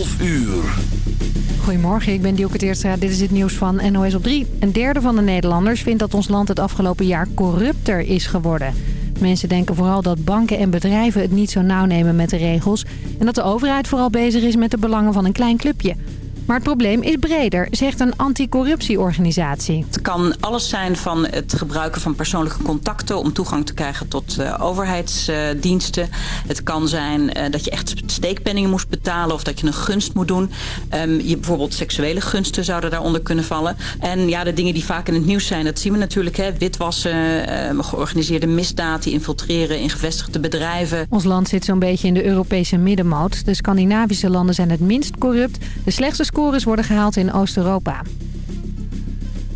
12 uur. Goedemorgen, ik ben Dielke Teertstra. Dit is het nieuws van NOS op 3. Een derde van de Nederlanders vindt dat ons land het afgelopen jaar corrupter is geworden. Mensen denken vooral dat banken en bedrijven het niet zo nauw nemen met de regels... en dat de overheid vooral bezig is met de belangen van een klein clubje. Maar het probleem is breder, zegt een anticorruptieorganisatie. Het kan alles zijn van het gebruiken van persoonlijke contacten... om toegang te krijgen tot uh, overheidsdiensten. Uh, het kan zijn uh, dat je echt steekpenningen moest betalen... of dat je een gunst moet doen. Um, je, bijvoorbeeld seksuele gunsten zouden daaronder kunnen vallen. En ja, de dingen die vaak in het nieuws zijn, dat zien we natuurlijk. Hè, witwassen, georganiseerde misdaad... die infiltreren in gevestigde bedrijven. Ons land zit zo'n beetje in de Europese middenmoot. De Scandinavische landen zijn het minst corrupt. De slechtste scores worden gehaald in Oost-Europa.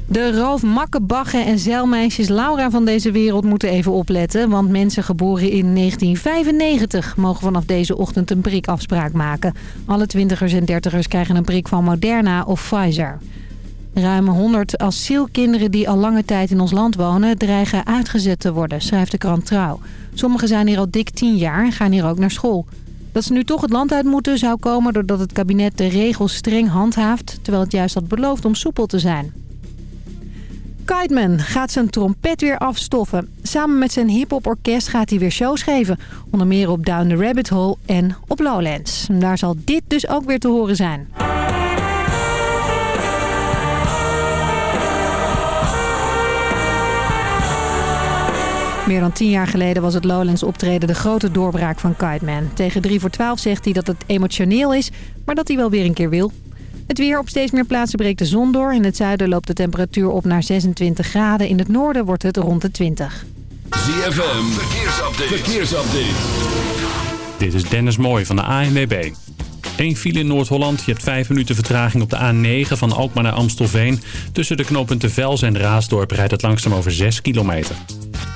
De Ralf Makkebaggen en zeilmeisjes Laura van deze wereld moeten even opletten. Want mensen geboren in 1995 mogen vanaf deze ochtend een prikafspraak maken. Alle twintigers en dertigers krijgen een prik van Moderna of Pfizer. Ruim 100 asielkinderen die al lange tijd in ons land wonen dreigen uitgezet te worden, schrijft de krant Trouw. Sommigen zijn hier al dik 10 jaar en gaan hier ook naar school. Dat ze nu toch het land uit moeten zou komen doordat het kabinet de regels streng handhaaft... terwijl het juist had beloofd om soepel te zijn. Kiteman gaat zijn trompet weer afstoffen. Samen met zijn hip-hop orkest gaat hij weer shows geven. Onder meer op Down the Rabbit Hole en op Lowlands. Daar zal dit dus ook weer te horen zijn. Meer dan tien jaar geleden was het Lowlands optreden de grote doorbraak van Kiteman. Tegen 3 voor 12 zegt hij dat het emotioneel is, maar dat hij wel weer een keer wil. Het weer op steeds meer plaatsen breekt de zon door. In het zuiden loopt de temperatuur op naar 26 graden. In het noorden wordt het rond de 20. ZFM, verkeersupdate. verkeersupdate. Dit is Dennis Mooij van de ANWB. Eén file in Noord-Holland. Je hebt vijf minuten vertraging op de A9 van Alkmaar naar Amstelveen. Tussen de knooppunten Vels en Raasdorp rijdt het langzaam over 6 kilometer.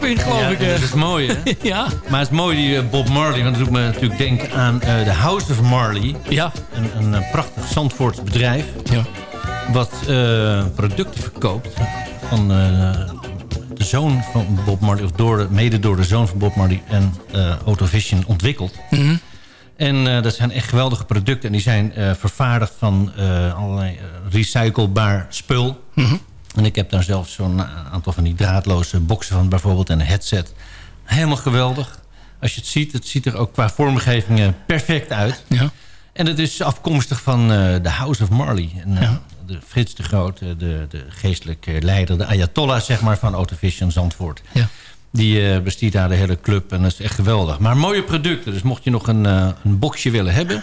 In, geloof ja, ik. dat is mooi, hè? ja. Maar het is mooi, die uh, Bob Marley. Want dat doet me natuurlijk denken aan uh, de House of Marley. Ja. Een, een prachtig Zandvoorts bedrijf. Ja. Wat producten verkoopt van de zoon van Bob Marley... of door de, mede door de zoon van Bob Marley en Autovision ontwikkeld. Mm -hmm. En dat zijn echt geweldige producten. En die zijn vervaardigd van allerlei recyclebaar spul. Mm -hmm. En ik heb daar zelf zo'n aantal van die draadloze boxen van bijvoorbeeld. En een headset. Helemaal geweldig. Als je het ziet, het ziet er ook qua vormgeving perfect uit. Ja. En het is afkomstig van de House of Marley. En, ja. de Frits de Groot, de, de geestelijke leider, de Ayatollah zeg maar, van Autovision Zandvoort. Ja. Die uh, bestiert daar de hele club en dat is echt geweldig. Maar mooie producten. Dus mocht je nog een, uh, een boxje willen hebben...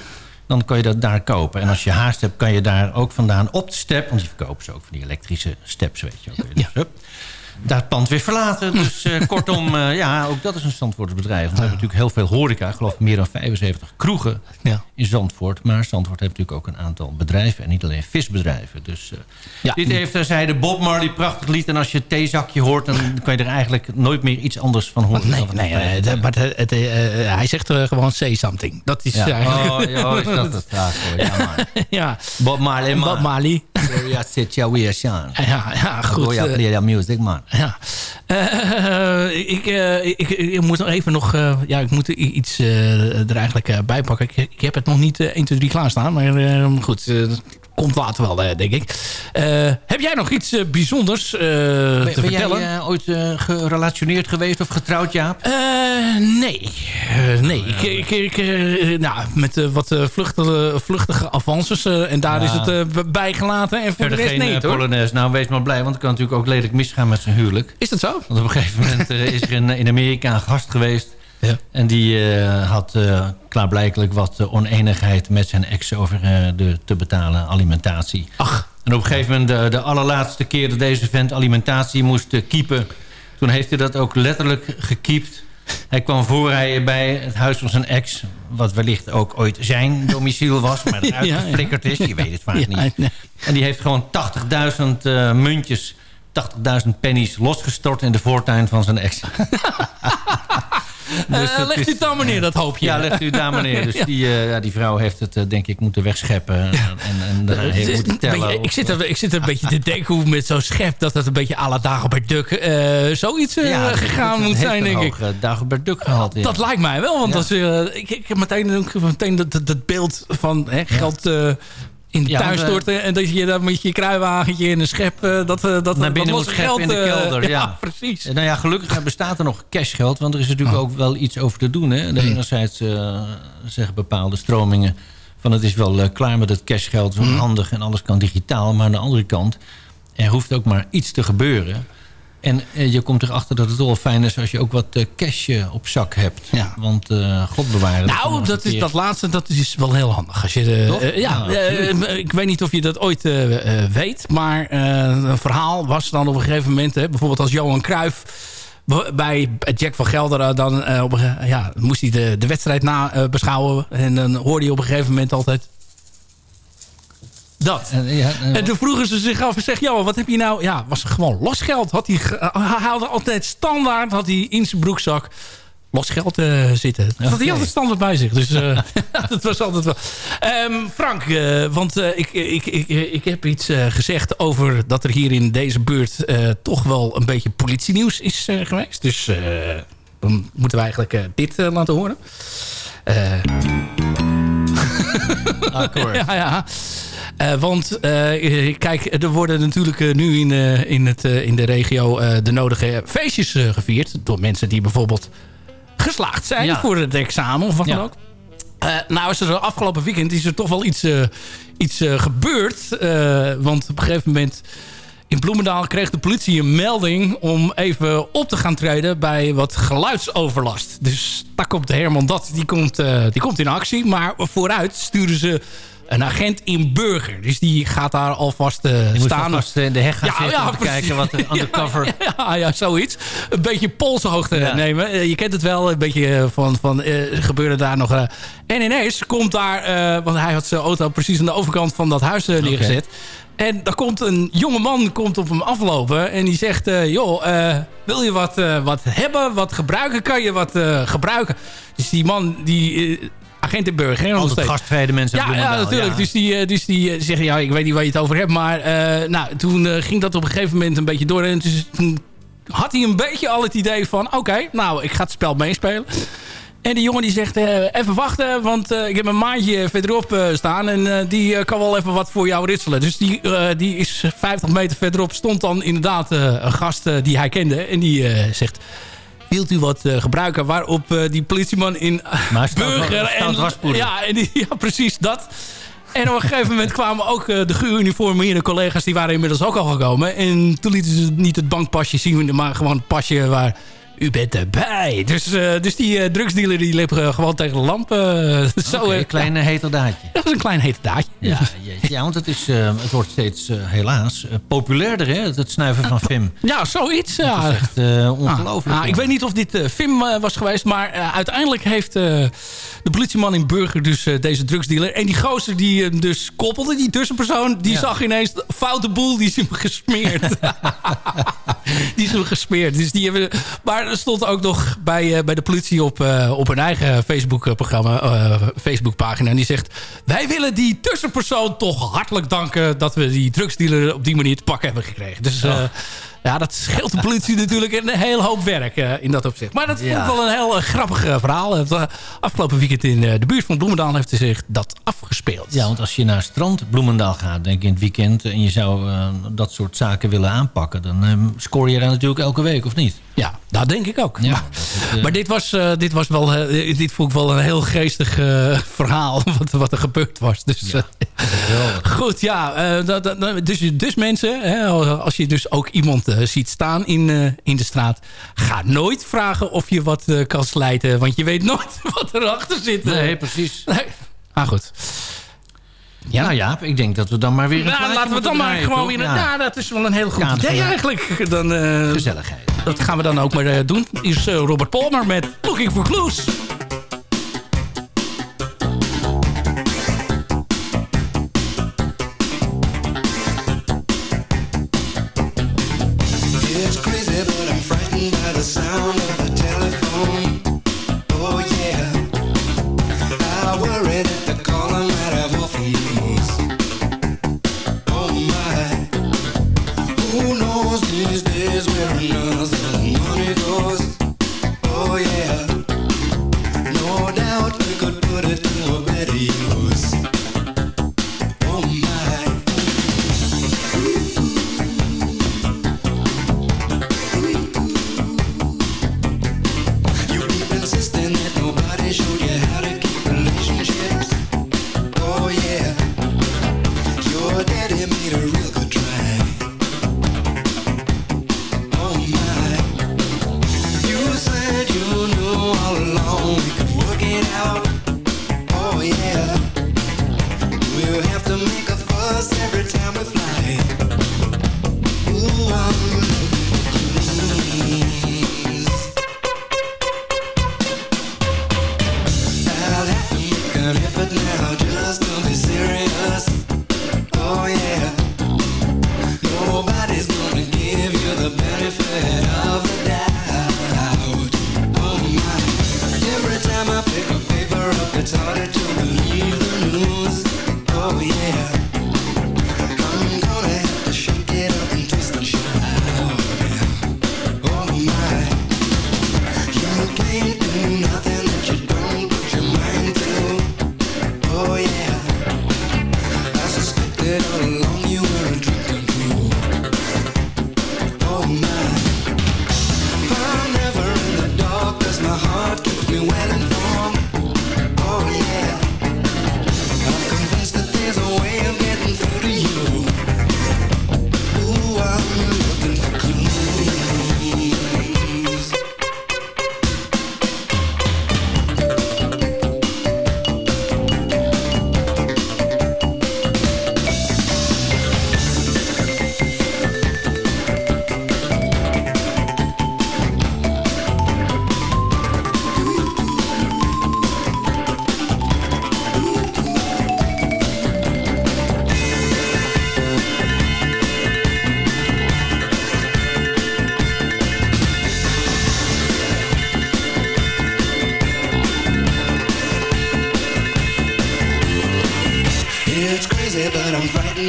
dan kan je dat daar kopen. En als je haast hebt, kan je daar ook vandaan op de step... want die verkopen ze ook van die elektrische steps, weet je ook. Dus, ja. Daar het pand weer verlaten. Dus uh, kortom, ja, ook dat is een Zandvoortsbedrijf. Want we hebben natuurlijk heel veel horeca. Ik geloof meer dan 75 kroegen ja. in Zandvoort. Maar Zandvoort heeft natuurlijk ook een aantal bedrijven. En niet alleen visbedrijven. Dus ja. dit heeft, uh, zei de Bob Marley, prachtig lied. En als je het theezakje hoort, dan kan je er eigenlijk nooit meer iets anders van horen. Nee, nee, nee maar het, het, hij zegt gewoon say something. Dat is ja. eigenlijk... Oh, ja, is dat het? Ja, sorry, ja, maar. ja. Bob Marley, man. Bob Marley. Ja, zit jou weer aan. Ja, ja, goed. Music, man. Ja. Uh, ik, uh, ik, ik, moet nog even nog... Uh, ja, ik moet iets er eigenlijk bij pakken. Ik, ik, heb het nog niet 1, 2, 3 klaarstaan. Maar goed, komt later wel, denk ik. heb jij nog iets bijzonders ben, te ben vertellen? Ben jij ooit gerelationeerd geweest of getrouwd, Jaap? nee. nee. Ik, ik, ik nou, met wat vluchtige, vluchtige avances. en daar Ja. is het bijgelaten. En voor Verder de rest geen eh, hoor. Polonaise. Nou, wees maar blij, want het kan natuurlijk ook lelijk misgaan met zijn huwelijk. Is dat zo? Want op een gegeven moment eh, is er in, in Amerika een gast geweest. Ja. En die eh, had eh, klaarblijkelijk wat eh, oneenigheid met zijn ex over de te betalen alimentatie. Ach. En op een gegeven moment, de, de allerlaatste keer dat deze vent alimentatie moest keepen... toen heeft hij dat ook letterlijk gekiept. Hij kwam voorrijden bij het huis van zijn ex... wat wellicht ook ooit zijn domiciel was... maar eruit Ja, ja. geflikkerd is, je weet het vaak niet. nee. En die heeft gewoon 80.000 eh, muntjes... 80.000 pennies losgestort in de voortuin van zijn ex. Dus Eh, legt u het dan meneer, dat hoopje. Ja, legt u het daar meneer. Dus Ja. die, eh, ja, die vrouw heeft het eh, denk ik moeten wegscheppen. En, en heeft moeten tellen. beetje- ik, zit er, ik zit er een beetje te denken hoe met zo'n schep... dat het een beetje à la Dagobert Duck eh, zoiets Ja, gegaan moet zijn, denk ik. Dagobert Duck gehad. Dat lijkt mij wel, want als, ik, ik heb meteen, meteen dat, dat, dat beeld van hè, geld in de Ja, tuin eh, storten... en dat je dan met je kruiwagentje in een schep... eh, dat, eh, dat, dat Naar binnen losse moet scheppen in de kelder, ja. precies. Nou ja, gelukkig bestaat er nog cashgeld. Want er is natuurlijk Oh. ook wel iets over te doen. Hè. De enerzijds eh, zeggen bepaalde stromingen... van het is wel klaar met het cashgeld. Zo handig en alles kan digitaal. Maar aan de andere kant... er hoeft ook maar iets te gebeuren. En eh, je komt erachter dat het wel fijn is... als je ook wat eh, cash eh, op zak hebt. Ja. Want God bewaren. Nou, dat, is, dat laatste dat is wel heel handig. Als je, ja, eh, ik weet niet of je dat ooit weet. Maar een verhaal was dan op een gegeven moment... Hè, bijvoorbeeld als Johan Cruijff bij Jack van Gelder... dan op ja, moest hij de, de wedstrijd na beschouwen. En dan hoorde hij op een gegeven moment altijd... Dat. En, ja, en- En toen vroegen ze zich af en zeg, Johan, wat heb je nou... Ja, was gewoon losgeld. Had hij, ge- hij haalde altijd standaard had hij in zijn broekzak losgeld eh zitten. Dat had hij altijd standaard bij zich. Dus eh, dat was altijd wel... Ehm, Frank, eh, want eh, ik, ik, ik, ik heb iets eh, gezegd over dat er hier in deze buurt... eh, toch wel een beetje politienieuws is eh, geweest. Dus eh, dan moeten we eigenlijk eh, dit eh, laten horen. Eh, akkoord. ja, ja. Eh, want eh, kijk, er worden natuurlijk eh, nu in, in, het, in de regio de nodige feestjes gevierd. Door mensen die bijvoorbeeld geslaagd zijn Ja. voor het examen of wat Ja. dan ook. Nou is er afgelopen weekend is er toch wel iets, iets gebeurd. Want op een gegeven moment in Bloemendaal kreeg de politie een melding... om even op te gaan treden bij wat geluidsoverlast. Dus daar komt de Herman Dat, die komt, die komt in actie. Maar vooruit sturen ze een agent in burger. Dus die gaat daar alvast uh, staan. alvast in de heg gaan Ja, zitten ja, om te precies. kijken wat er undercover... Ja, ja, ja, zoiets. Een beetje polshoogte Ja. nemen. Eh, je kent het wel, een beetje eh, van, van eh, gebeurde daar nog... eh. en ineens komt daar, eh, want hij had zijn auto precies aan de overkant van dat huis eh, neergezet. En daar komt een jonge man komt op hem aflopen en die zegt... eh, joh, eh, wil je wat, eh, wat hebben, wat gebruiken? Kan je wat eh, gebruiken? Dus die man, die eh, agent in burger... hè, Altijd gastvrede mensen Ja, ja, natuurlijk. ja. Dus die, eh, dus die eh, zeggen, ja, ik weet niet waar je het over hebt. Maar eh, nou, toen ging dat op een gegeven moment een beetje door. En dus, toen had hij een beetje al het idee van... Oké, nou, ik ga het spel meespelen. En die jongen die zegt, even wachten, want ik heb een maandje verderop staan... en die kan wel even wat voor jou ritselen. Dus die, die is 50 meter verderop, stond dan inderdaad een gast die hij kende. En die zegt, wilt u wat eh, gebruiken? Waarop eh, die politieman in stout- burger... waspoeder. ja, en die, ja, precies dat. En op een gegeven moment kwamen ook eh, de geuniformeerde collega's... die waren inmiddels ook al gekomen. En toen lieten ze niet het bankpasje zien... maar gewoon het pasje waar... U bent erbij. Dus, eh, dus die eh, drugsdealer die liep eh, gewoon tegen de lamp. zo, een klein eh, heterdaadje. Dat is een klein hete daadje. Ja, ja, want het, is, het wordt steeds, helaas, populairder, hè? Het, snuiven van Fim. Ja, zoiets. Ja. Dat is echt eh, ongelooflijk. Ah, ah, ik weet niet of dit Fim eh, was geweest, maar uiteindelijk heeft de politieman in Burger dus deze drugsdealer. En die gozer die hem dus koppelde, die tussenpersoon, die Ja. zag ineens de foute boel, die is hem gesmeerd. die is hem gesmeerd. Dus die hebben, maar er stond ook nog bij, eh, bij de politie op, eh, op hun eigen Facebook-programma, eh, Facebookpagina. En die zegt, wij willen die tussenpersoon toch hartelijk danken dat we die drugsdealer op die manier te pakken hebben gekregen. Dus eh, ja, dat scheelt de politie natuurlijk een hele hoop werk eh, in dat opzicht. Maar dat vond ik Ja. wel een heel eh, grappig eh, verhaal. Het, afgelopen weekend in de buurt van Bloemendaal heeft zich dat afgespeeld. Ja, want als je naar strand Bloemendaal gaat, denk ik in het weekend... en je zou dat soort zaken willen aanpakken... dan eh, scoor je daar natuurlijk elke week, of niet? Ja, dat denk ik ook. Ja, maar, dit was, dit was wel, dit vond ik wel een heel geestig verhaal wat, wat er gebeurd was. Dus, goed, ja. dat- dus, dus mensen, hè, als je dus ook iemand ziet staan in, eh, in de straat, ga nooit vragen of je wat eh, kan slijten, want je weet nooit wat erachter zit. Nee, precies. Nee. Maar goed. Ja, nou Jaap, ik denk dat we dan maar weer een Nou, laten we dan maar gewoon weer... Ja, Ja, dat is wel een heel goed Ja, idee ja. eigenlijk. Dan, eh, Gezelligheid. dat gaan we dan ook maar eh, doen. Is eh, Robert Palmer met Looking for Clues.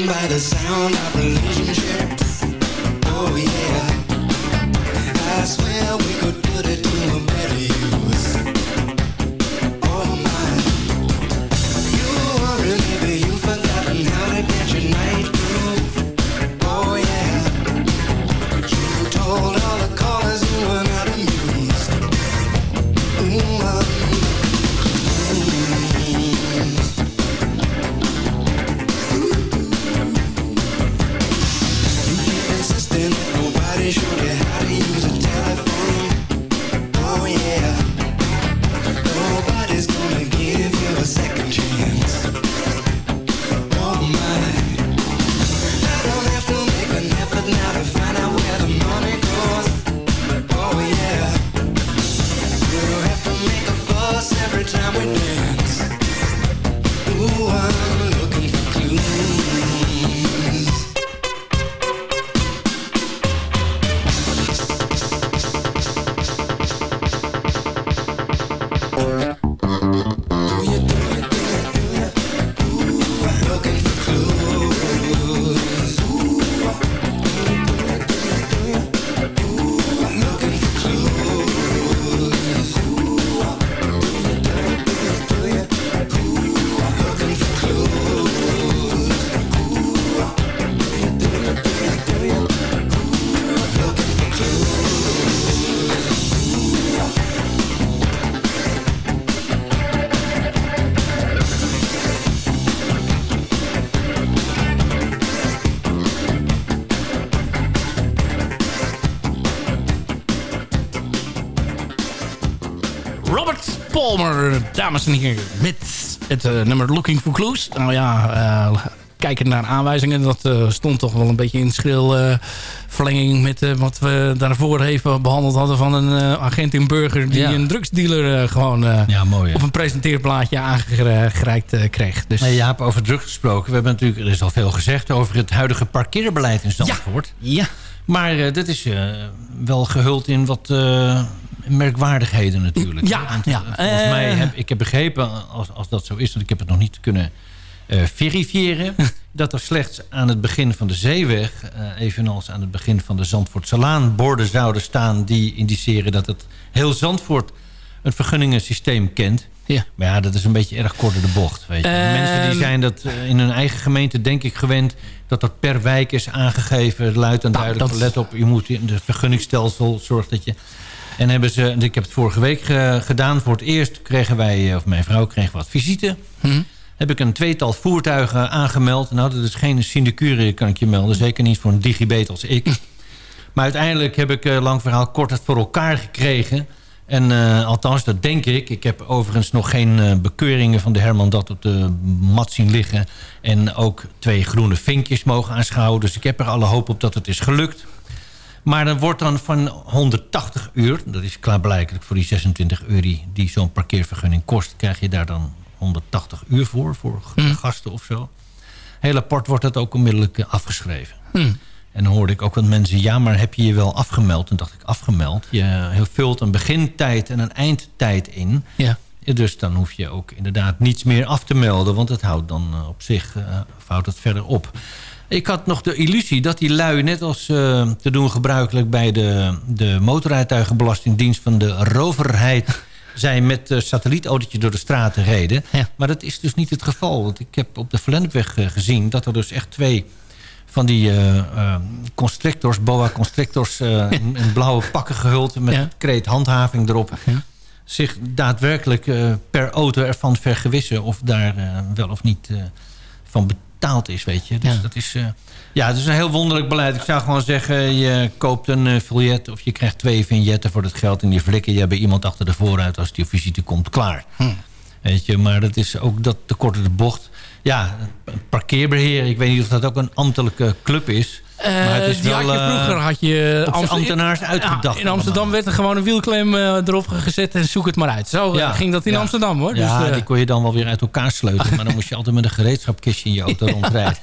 By the sound of relationships. Palmer, dames en heren, met het eh, nummer Looking for Clues. Nou ja, eh kijken naar aanwijzingen, dat eh, stond toch wel een beetje in schril verlenging met wat we daarvoor even behandeld hadden van een agent in Burger die Ja. een drugsdealer gewoon Ja, mooi. op een presenteerplaatje aangereikt kreeg. Dus Nee, Jaap, over drugs gesproken. We hebben natuurlijk, er is al veel gezegd over het huidige parkeerbeleid in Zandvoort. ja. Maar eh, dit is wel gehuld in wat merkwaardigheden natuurlijk. Ja, Want, ja. eh, volgens Eh. mij heb ik heb begrepen, als, als dat zo is... want ik heb het nog niet kunnen eh, verifiëren... dat er slechts aan het begin van de zeeweg... eh, evenals aan het begin van de Zandvoortsalaan... borden zouden staan die indiceren dat het heel Zandvoort... een vergunningensysteem kent... Ja. Maar ja, dat is een beetje erg kort door de bocht. Weet je. Ehm. Mensen die zijn dat eh, in hun eigen gemeente, denk ik, gewend... dat dat per wijk is aangegeven, luid en Nou, duidelijk. dat- Let op, je moet in het vergunningsstelsel zorgt dat je... En hebben ze, ik heb het vorige week eh, gedaan. Voor het eerst kregen wij, eh, of mijn vrouw kreeg wat visite. Hm. Heb ik een tweetal voertuigen aangemeld. Nou, dat is geen sinecure, kan ik je melden. Zeker niet voor een digibet als ik. Maar uiteindelijk heb ik, eh, lang verhaal kort, het voor elkaar gekregen. En althans, dat denk ik. Ik heb overigens nog geen bekeuringen van de Herman dat op de mat zien liggen. En ook twee groene vinkjes mogen aanschouwen. Dus ik heb er alle hoop op dat het is gelukt. Maar dan wordt dan van 180 uur... dat is klaarblijkelijk voor die 26 euro die zo'n parkeervergunning kost... krijg je daar dan 180 uur voor, voor Hm. gasten of zo. Heel apart wordt dat ook onmiddellijk eh, afgeschreven. Hm. En dan hoorde ik ook wat mensen... ja, maar heb je je wel afgemeld? En dacht ik, afgemeld? Je vult een begintijd en een eindtijd in... Ja. Dus dan hoef je ook inderdaad niets meer af te melden. Want het houdt dan eh, op zich eh, houdt het verder op. Ik had nog de illusie dat die lui, net als eh, te doen gebruikelijk... bij de, de motorrijtuigenbelastingdienst van de roverheid... zijn met uh, satellietautootje door de straten reden. Ja. Maar dat is dus niet het geval. Want ik heb op de Verlennepweg eh, gezien... dat er dus echt twee van die eh, eh, constrictors, boa constrictors... eh, in, blauwe pakken gehuld met Ja. kreet handhaving erop... Ja. zich daadwerkelijk eh, per auto ervan vergewissen... of daar eh, wel of niet eh, van betaald is, weet je. Dus Ja. dat is... eh, ja, het is een heel wonderlijk beleid. Ik zou gewoon zeggen, je koopt een eh, vignet... of je krijgt twee vignetten voor het geld... en die flikker je bij iemand achter de vooruit... als die visite komt, klaar. Hm. Weet je, maar dat is ook dat te kort door de bocht. Ja, parkeerbeheer, ik weet niet of dat ook een ambtelijke club is... maar het Eh, die wel, had je, eh, vroeger had je... Amster- ambtenaars uitgedacht Ja, in Amsterdam allemaal. werd er gewoon een wielklem eh, erop gezet en zoek het maar uit. Zo Ja, ging dat in ja. Amsterdam hoor. Ja, dus, eh, die kon je dan wel weer uit elkaar sleutelen. Maar dan moest je altijd met een gereedschapkistje in je auto rondrijden.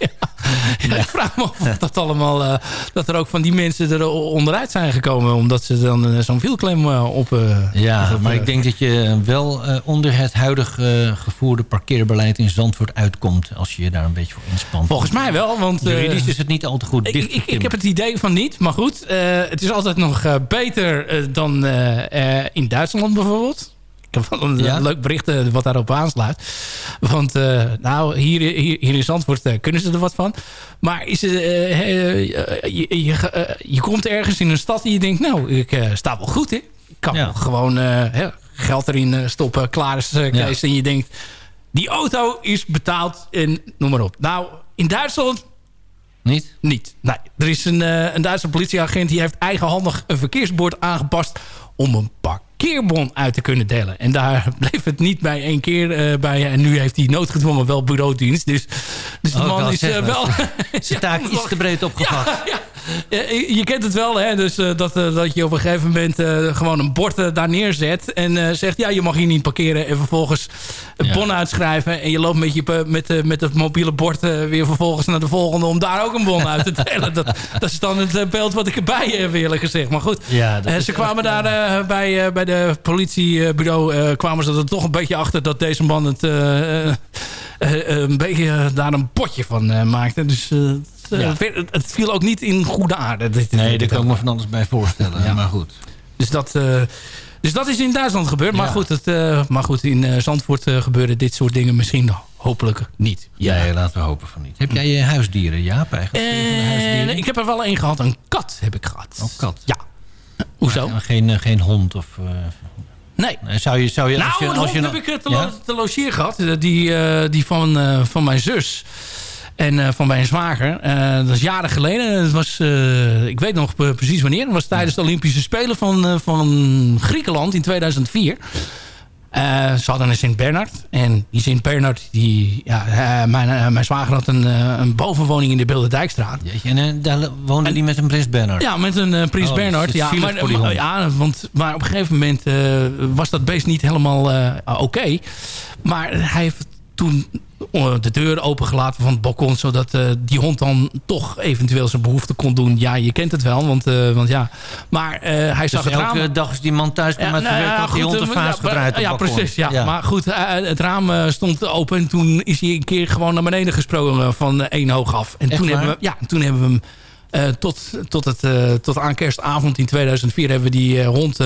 Ja, Ik vraag me af of dat allemaal... dat er ook van die mensen er onderuit zijn gekomen... omdat ze dan zo'n wielklem op... Ja, maar ik denk dat je wel onder het huidig gevoerde parkeerbeleid in Zandvoort uitkomt. Als je je daar een beetje voor inspant. Volgens mij wel, want... Juridisch is het niet al te goed ik, ik, ik heb het idee van niet, maar goed. eh, het is altijd nog eh, beter eh, dan in Duitsland bijvoorbeeld. Ik heb wel een Ja? leuk bericht wat daarop aansluit. Want nou, hier, hier, hier in Zandvoort kunnen ze er wat van. Maar is je, je, je komt ergens in een stad en je denkt... nou, ik sta wel goed, hè? Ik kan Ja. gewoon geld erin stoppen, klaar is Kees. En je denkt, die auto is betaald en noem maar op. Nou, in Duitsland Niet? niet. Nee, er is een, eh, een Duitse politieagent die heeft eigenhandig een verkeersbord aangepast om een parkeerbon uit te kunnen delen. En daar bleef het niet bij één keer eh, bij. En nu heeft hij noodgedwongen wel bureaudienst. Dus, dus de Oh, man is eh, wel... Zijn taak iets te breed opgevat. Ja, je, je kent het wel, hè? Dus eh, dat, eh, dat je op een gegeven moment eh, gewoon een bord daar neerzet. En zegt, ja, je mag hier niet parkeren. En vervolgens een Ja. bon uitschrijven. En je loopt met, je, met, met het mobiele bord weer vervolgens naar de volgende... om daar ook een bon uit te delen. Dat, dat is dan het beeld wat ik erbij heb, eerlijk gezegd. Maar goed, Ja, dat ze echt, kwamen daar bij, bij de politiebureau... kwamen ze er toch een beetje achter dat deze man het... een beetje daar een potje van maakte. Dus Ja. het, het viel ook niet in goede aarde. dit- Nee, daar kan ik me van alles bij voorstellen. Ja. Maar goed. Dus dat, eh, dus dat is in Duitsland gebeurd. Maar, Ja. goed, het, eh, maar goed, in eh, Zandvoort eh, gebeuren dit soort dingen misschien hopelijk niet. Ja, laten we hopen van niet. Heb jij je huisdieren, Jaap? Eigenlijk? Huisdieren? En ik heb er wel een gehad. Een kat heb ik gehad. Oh, kat. Ja. Hoezo? Maar geen, eh, geen hond of... eh, Nee. zou je, zou je, Nou, als je, als hond je heb ik eh, te, Ja? lo- te logeer gehad. Eh, Die, eh, die van, eh, van mijn zus. En eh, van mijn zwager. Eh, dat is jaren geleden. Het was, eh, ik weet nog pre- precies wanneer. Het was tijdens de Olympische Spelen van, van Griekenland in 2004. Eh, ze hadden een Sint-Bernard. En die Sint-Bernard, die, ja, mijn, mijn zwager had een, een bovenwoning in de Bilderdijkstraat. Jeetje, en daar woonde die met een Prins Bernhard? Ja, met een Prins Oh, is Ja, maar, ja, want, maar op een gegeven moment was dat beest niet helemaal oké. Maar hij heeft toen de deur opengelaten van het balkon... zodat eh, die hond dan toch eventueel zijn behoefte kon doen. Ja, je kent het wel, want, eh, want ja. Maar eh, hij zag Dus het elke raam... dag als die man thuis kwam met nou ja, die hond een eh, vaas ja, gedraaid op Ja, precies. Ja. Maar goed, eh, het raam eh, stond open. En toen is hij een keer gewoon naar beneden gesprongen van eh, één hoog af. En Echt toen waar? hebben, we, ja, toen hebben we hem... eh, tot, tot, het, eh, tot aan kerstavond in 2004 hebben we die eh, hond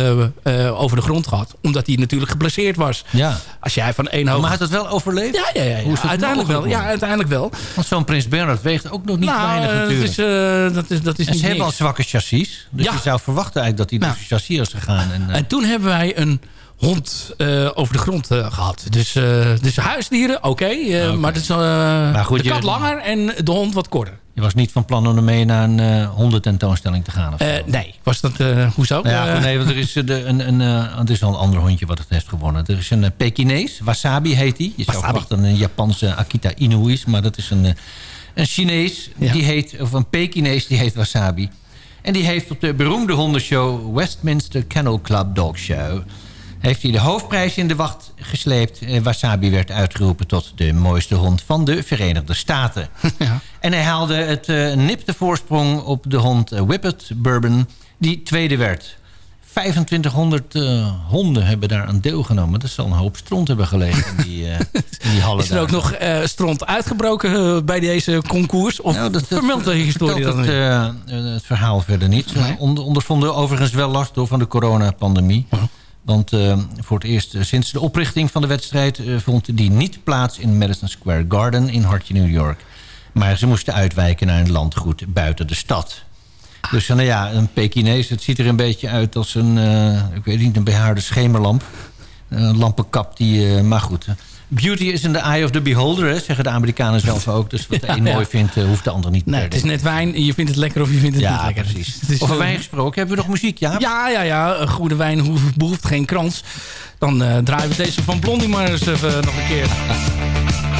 over de grond gehad. Omdat hij natuurlijk geblesseerd was. Ja. Als jij van één hoog... Maar had het wel overleefd? ja, ja, ja, ja. Hoe is dat uiteindelijk wel. Ja, uiteindelijk wel. Want zo'n Prins Bernhard weegt ook nog niet nou, weinig eh, dat natuurlijk. is, dat is, dat is en ze niet hebben al zwakke chassis. Dus Ja. je zou verwachten eigenlijk dat hij Nou. door zijn chassis was gegaan. En, En toen hebben wij een hond over de grond eh, gehad. Dus, dus huisdieren, oké. Oké. Maar, het is, goed, de kat langer en de hond wat korter. Je was niet van plan om ermee naar een eh hondententoonstelling te gaan? Of? Eh, nee, was dat... eh hoezo? Nou ja, nee, want er is, de, een, een, het is al een ander hondje wat het heeft gewonnen. Er is een uh, Pekinees, Wasabi heet die. Je zou verwachten een Japanse Akita Inu is, maar dat is een, een Chinees. Ja. Die heet, of een Pekinees, die heet Wasabi. En die heeft op de beroemde hondenshow Westminster Kennel Club Dog Show... heeft hij de hoofdprijs in de wacht gesleept. En Wasabi werd uitgeroepen tot de mooiste hond van de Verenigde Staten. Ja. En hij haalde het eh, nipte voorsprong op de hond eh, Whippet Bourbon, die tweede werd. 2500 eh, honden hebben daar aan deelgenomen. Dat zal een hoop stront hebben gelegen in die, eh in die hallen Is er daar. ook nog eh, stront uitgebroken eh, bij deze concours? Of Nou, dat, dat vermeldt de historie dat het, eh, eh, het verhaal verder niet. Nee. onder, ondervonden overigens wel last door van de coronapandemie. Want eh, voor het eerst eh, sinds de oprichting van de wedstrijd... eh, vond die niet plaats in Madison Square Garden in hartje New York. Maar ze moesten uitwijken naar een landgoed buiten de stad. Dus nou ja, een Pekinees, het ziet er een beetje uit als een... ik weet niet, een behaarde schemerlamp. Een lampenkap die... maar goed, beauty is in the eye of the beholder, hè, zeggen de Amerikanen zelf ook. Dus wat de Ja, een ja. mooi vindt, eh, hoeft de ander niet Nee, het is net wijn. Je vindt het lekker of je vindt het niet Ja, lekker. precies. Over eh, wijn gesproken, hebben we nog muziek, ja? Ja, ja, ja. Een goede wijn hoeft- behoeft geen krans. Dan eh, draaien we deze van Blondie maar eens even nog een keer.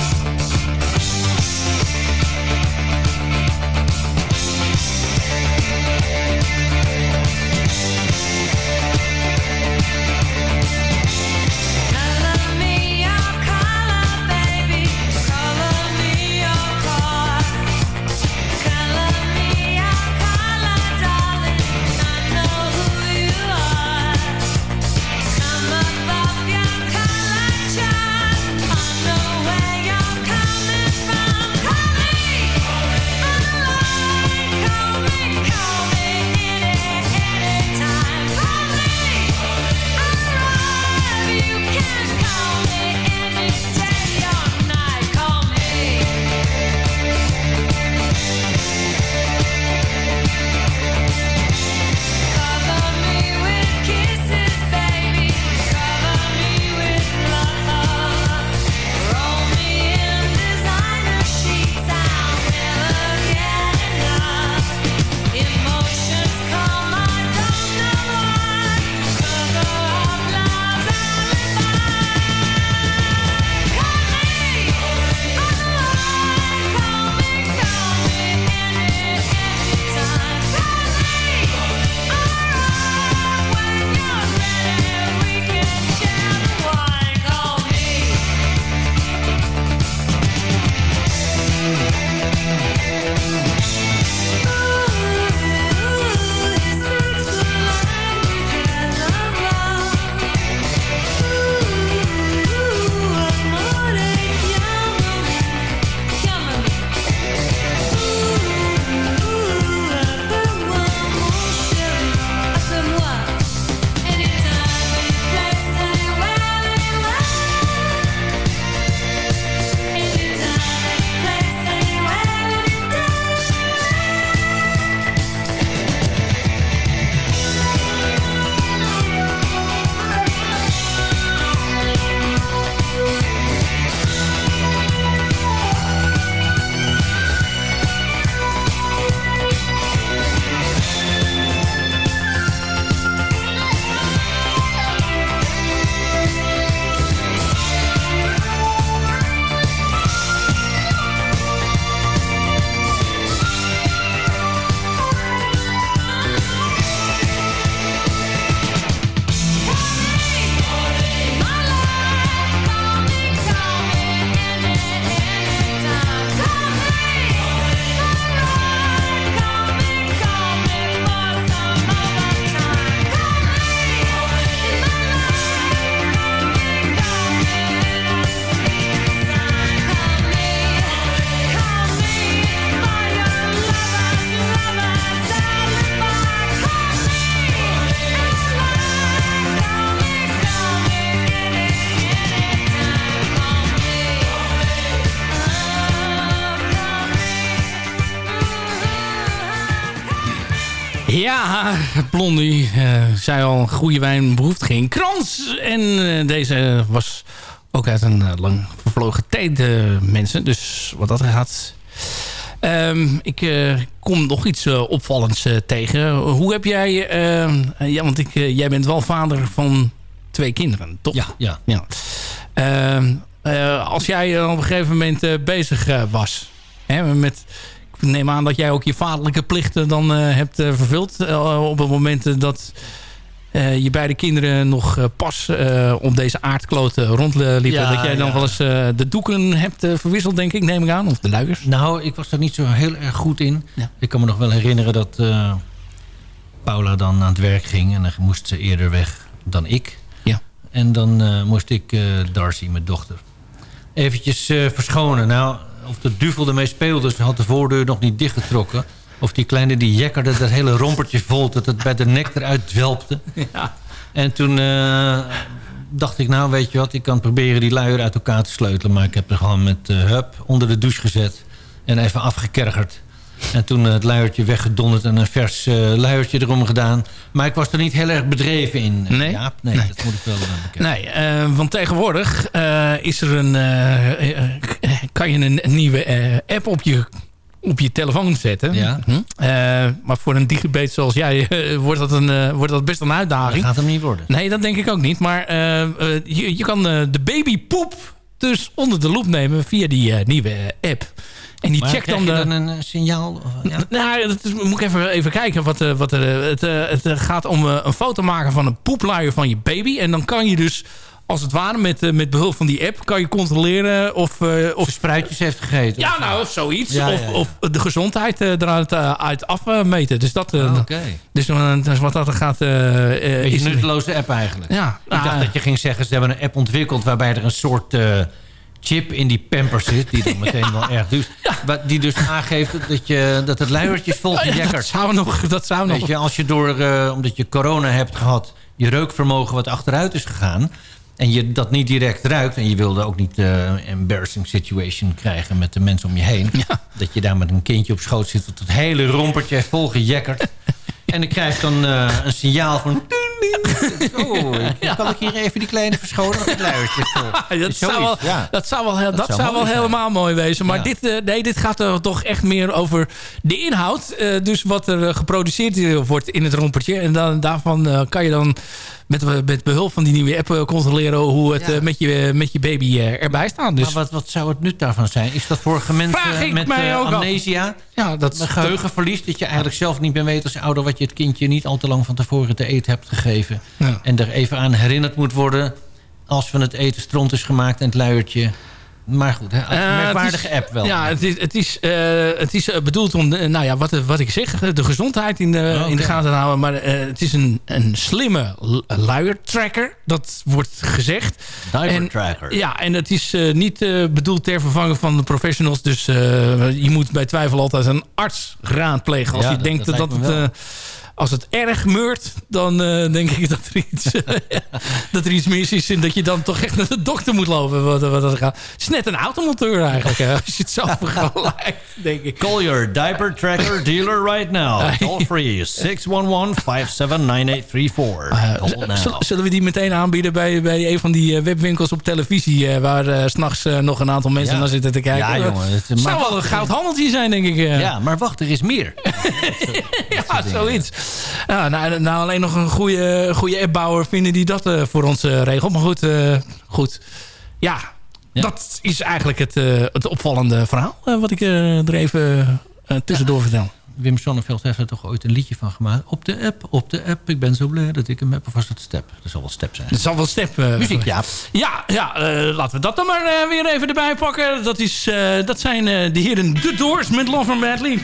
goede wijn behoeft geen krans. En eh, deze was ook uit een eh, lang vervlogen tijd, eh, mensen. Dus wat dat gaat... Ehm, ik kom nog iets opvallends tegen. Hoe heb jij... ja, want ik, jij bent wel vader van twee kinderen, toch? Ja, ja. ja. Ehm, eh, als jij op een gegeven moment bezig was... Hè, met, ik neem aan dat jij ook je vaderlijke plichten dan hebt vervuld... op het moment dat eh, je beide kinderen nog eh, pas eh, op deze aardkloot eh, rondliepen... Ja, dat jij dan ja. wel eens de doeken hebt verwisseld, denk ik, neem ik aan. Of de luiers. Nou, ik was daar niet zo heel erg goed in. Ik kan me nog wel herinneren dat Paula dan aan het werk ging. En dan moest ze eerder weg dan ik. Ja. En dan moest ik Darcy, mijn dochter, eventjes verschonen. Nou, of de duvel ermee speelde, ze had de voordeur nog niet dichtgetrokken. Of die kleine die jekkerde dat hele rompertje vol... dat het bij de nek eruit dwelpte. Ja. En toen eh, dacht ik, nou weet je wat... ik kan proberen die luier uit elkaar te sleutelen. Maar ik heb er gewoon met uh, hup onder de douche gezet. En even afgekergerd. En toen eh, het luiertje weggedonderd en een vers eh, luiertje erom gedaan. Maar ik was er niet heel erg bedreven in. eh, Nee? Jaap. nee, Nee. dat moet ik wel eh, bekennen. Nee, eh, want tegenwoordig eh, is er een, eh, eh, kan je een, nieuwe eh, app op je, op je telefoon zetten. Ja. Hm? Eh, maar voor een digibet zoals jij eh, wordt, dat een, eh, wordt dat best een Dat uitdaging. gaat hem niet worden. Nee, dat denk ik ook niet. Maar je, je kan de babypoep dus onder de loep nemen via die nieuwe app. En die Maar checkt dan de... dan een signaal? Ja? Nou, dat is- moet ik even, even kijken. Wat, wat er, het, het gaat om een foto maken van een poepluier van je baby. En dan kan je dus, als het ware, met, eh, met behulp van die app... kan je controleren of... eh, of Of je spruitjes heeft gegeten? ja, Of- nou, of zoiets. Ja, ja, of, ja. of de gezondheid eh, eruit uit afmeten. Dus dat... Oké. dus, wat dat gaat... Beetje is een nutteloze app eigenlijk. Ja. Ik dacht dat je ging zeggen, ze hebben een app ontwikkeld... waarbij er een soort chip in die pampers zit... die dan meteen wel erg duurt. Wa- Die dus aangeeft dat, je, dat het luiertje vol oh ja, dat zou nog... Dat zou nog Weet je, als je door, omdat je corona hebt gehad... je reukvermogen wat achteruit is gegaan... en je dat niet direct ruikt... en je wilde ook niet eh, een embarrassing situation krijgen... met de mensen om je heen... dat je daar met een kindje op schoot zit... dat het hele rompertje heeft vol gejekkerd... en ik krijg dan eh, een signaal van... Oh, kan ik hier even die kleine verschonen? Want het. Ja, dat, zou wel, ja. dat zou wel, dat zou zou wel mooi helemaal mooi wezen. Maar Ja. dit, eh, nee, dit gaat er toch echt meer over de inhoud. Dus wat er geproduceerd wordt in het rompertje. En dan, daarvan kan je dan met, met behulp van die nieuwe app eh, controleren... hoe het Ja. eh, met, je, met je baby eh, erbij staat. Dus Maar wat, wat zou het nut daarvan zijn? Is dat voor mensen met eh, amnesia? ja, dat, Een geheugenverlies, dat je eigenlijk zelf niet meer weet als ouder... wat je het kindje niet al te lang van tevoren te eten hebt gegeven. Ja. En er even aan herinnerd moet worden... als van het eten stront is gemaakt en het luiertje. Maar goed, hè, een Eh, merkwaardige is- app wel. Ja, het is, het is, eh, het is eh, bedoeld om, nou ja, wat, wat ik zeg, de gezondheid in de, in de gaten te houden. Maar het is een, een slimme lu- luiertracker. Dat wordt gezegd. Tracker. Ja, en het is niet bedoeld ter vervanging van de professionals. Dus je moet bij twijfel altijd een arts raadplegen. Als Ja, je dat- denkt dat dat, het... als het erg meurt, dan eh, denk ik dat er, iets, dat er iets mis is. En dat je dan toch echt naar de dokter moet lopen. Wat, wat dat gaat. Het is net een automonteur eigenlijk. als je het zo vergelijkt, denk ik. Call your diaper tracker dealer right now. Toll free 611-579834. Uh, Call now. zullen- we die meteen aanbieden bij, bij een van die eh, webwinkels op televisie... eh, waar s s'nachts nog een aantal mensen Ja. naar zitten te kijken? Ja, jongen, het- zou wel een goud handeltje zijn, denk ik. Ja, maar wacht, er is meer. Ja, zoiets. Ja, nou, nou, alleen nog een goede, goede appbouwer vinden die dat eh, voor ons eh, regelt. Maar goed, eh, goed. Ja, Ja. dat is eigenlijk het, het opvallende verhaal... wat ik er even tussendoor vertel. Wim Sonneveld heeft er toch ooit een liedje van gemaakt. Op de app, op de app. Ik ben zo blij dat ik hem heb. Of was het Step? Dat zal wel Step zijn. Het zal wel step... eh, Muziek, ja. Ja, ja laten we dat dan maar weer even erbij pakken. Dat, is, dat zijn de heren The Doors met Love and Madly.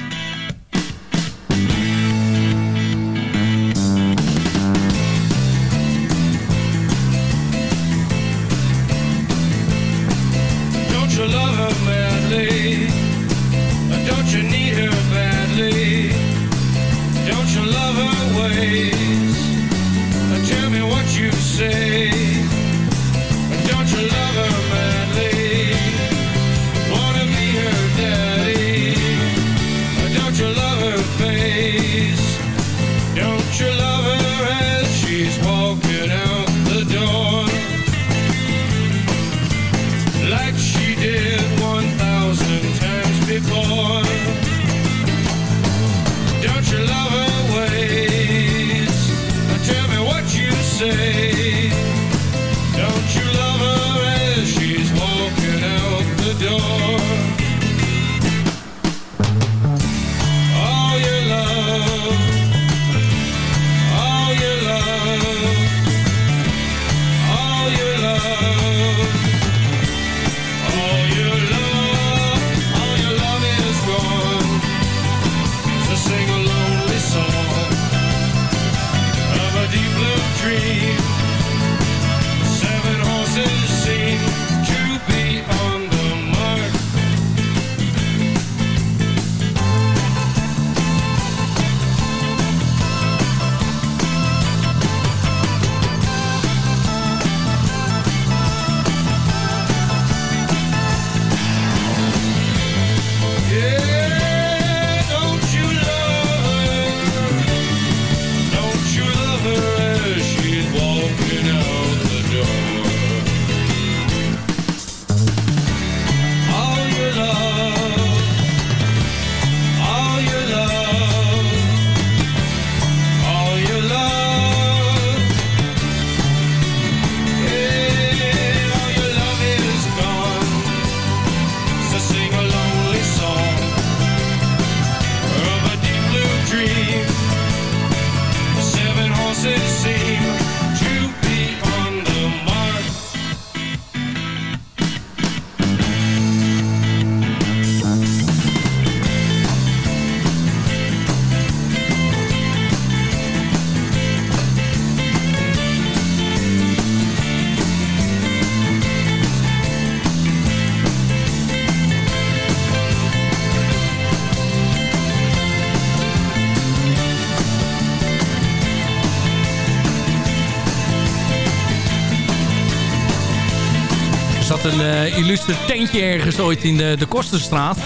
Eh illustre tentje ergens ooit in de, de Kosterstraat.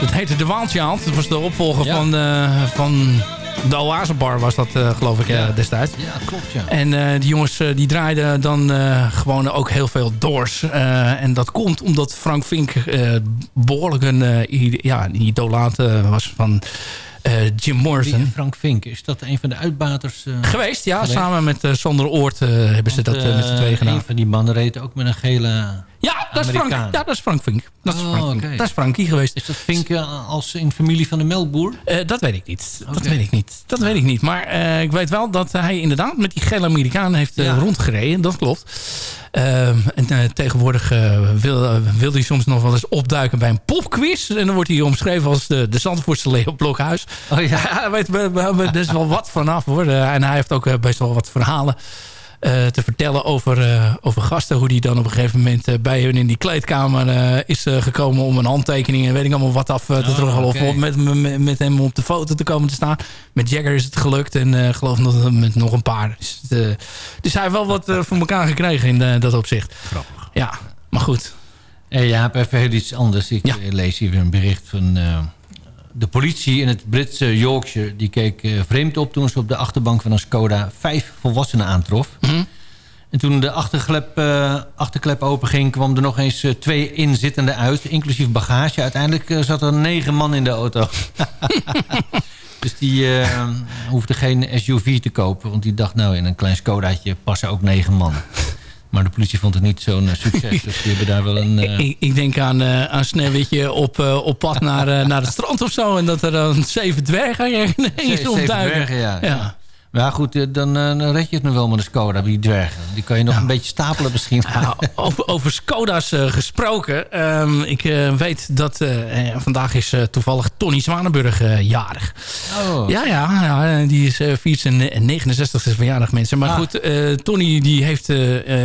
Dat heette de Waaltjaand. Dat was de opvolger Ja. van, eh, van de Oasebar was dat eh, geloof ik destijds. Ja, klopt, ja. En die jongens die draaiden dan gewoon ook heel veel doors. En dat komt omdat Frank Vink eh, behoorlijk een, ja, een idolaat was van Jim Morrison. Frank Vink, is dat een van de uitbaters? Geweest, ja. geweest? Samen met Sander Oort hebben ze dat met z'n tweeën gedaan. Een van die mannen reed ook met een gele... Ja, dat is, Frank, ja, dat is Frank Vink. Dat is, Oh, Frank Vink. dat is Frankie geweest. Is dat Vink eh, als in familie van de melkboer? Eh, dat weet ik niet. Dat weet ik niet. Dat weet ik niet. Maar eh, ik weet wel dat hij inderdaad met die gele Amerikaan heeft Ja. rondgereden. Dat klopt. En tegenwoordig wil, wil hij soms nog wel eens opduiken bij een popquiz. En dan wordt hij omschreven als de, de Zandvoortse Leo Blokhuis. Oh ja. Hij weet wel wat vanaf hoor. En hij heeft ook best wel wat verhalen te vertellen over, eh, over gasten. Hoe die dan op een gegeven moment eh, bij hun in die kleedkamer eh, is eh, gekomen om een handtekening en weet ik allemaal wat af eh, te Oh, oké. Of met, met, met hem op de foto te komen te staan. Met Jagger is het gelukt en eh geloof ik nog met nog een paar. Dus, het, eh, dus hij heeft wel wat eh, voor elkaar gekregen in eh, dat opzicht. Grappig. Ja, maar goed. Hey, ja, even heel iets anders. Ik Ja. eh, lees hier weer een bericht van... de politie in het Britse Yorkshire... die keek eh, vreemd op toen ze op de achterbank van een Skoda... vijf volwassenen aantrof. Mhm. En toen de achterklep, eh, achterklep openging... kwam er nog eens eh, twee inzittenden uit, inclusief bagage. Uiteindelijk zat er negen man in de auto. dus die hoefde geen SUV te kopen. Want die dacht, nou, in een klein Skodaatje passen ook negen man. Maar de politie vond het niet zo'n eh, succes. Dus die hebben daar wel een... eh, Ik, ik denk aan, eh aan Sneeuwwitje op, eh, op pad naar, naar het strand of zo. En dat er dan zeven dwergen ineens Zeven opduiken. dwergen, ja. Ja. Ja, goed, eh, dan, eh, dan red je het nog wel met een Skoda, die dwergen. Die kan je nog een beetje stapelen misschien. Ja, over, over Skoda's eh, gesproken. Ehm, ik weet dat vandaag is toevallig Tony Zwanenburg jarig. Oh. Ja, ja, ja, die is uh, viert zijn 69ste verjaardag mensen. Maar Ah. goed, Tony die heeft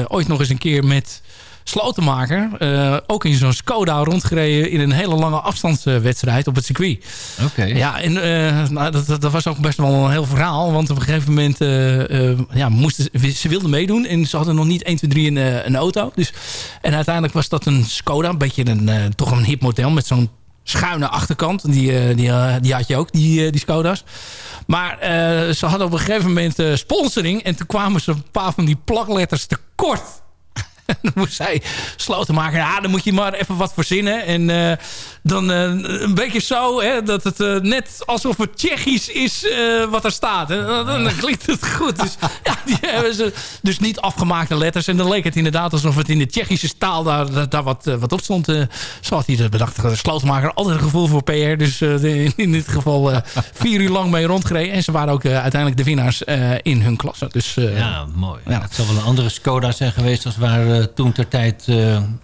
ooit nog eens een keer met Slotenmaker... eh, ook in zo'n Skoda rondgereden in een hele lange afstandswedstrijd op het circuit. Oké. Ja, en eh, nou, dat, dat, was ook best wel een heel verhaal. Want op een gegeven moment eh, ja, moesten ze, wilden meedoen. En ze hadden nog niet 1, 2, 3 een, een auto. Dus, en uiteindelijk was dat een Skoda. Een beetje een, toch een hip model met zo'n schuine achterkant. Die, die, die had je ook, die, die Skoda's. Maar ze hadden op een gegeven moment sponsoring. En toen kwamen ze een paar van die plakletters tekort. dan moest zij sloten maken. Ja, dan moet je maar even wat verzinnen. En eh, dan eh, een beetje zo, hè, dat het eh, net alsof het Tsjechisch is eh, wat er staat. Hè. Dan, dan klinkt het goed. Dus, ja, die hebben ze dus niet afgemaakte letters. En dan leek het inderdaad alsof het in de Tsjechische taal daar, daar, wat, wat op stond. zo had hij de bedachte slotenmaker altijd een gevoel voor PR. Dus in, dit geval vier uur lang mee rondgereden. En ze waren ook uiteindelijk de winnaars in hun klasse. Dus Ja, mooi. Ja. Het zal wel een andere Skoda zijn geweest... als waar toen ter tijd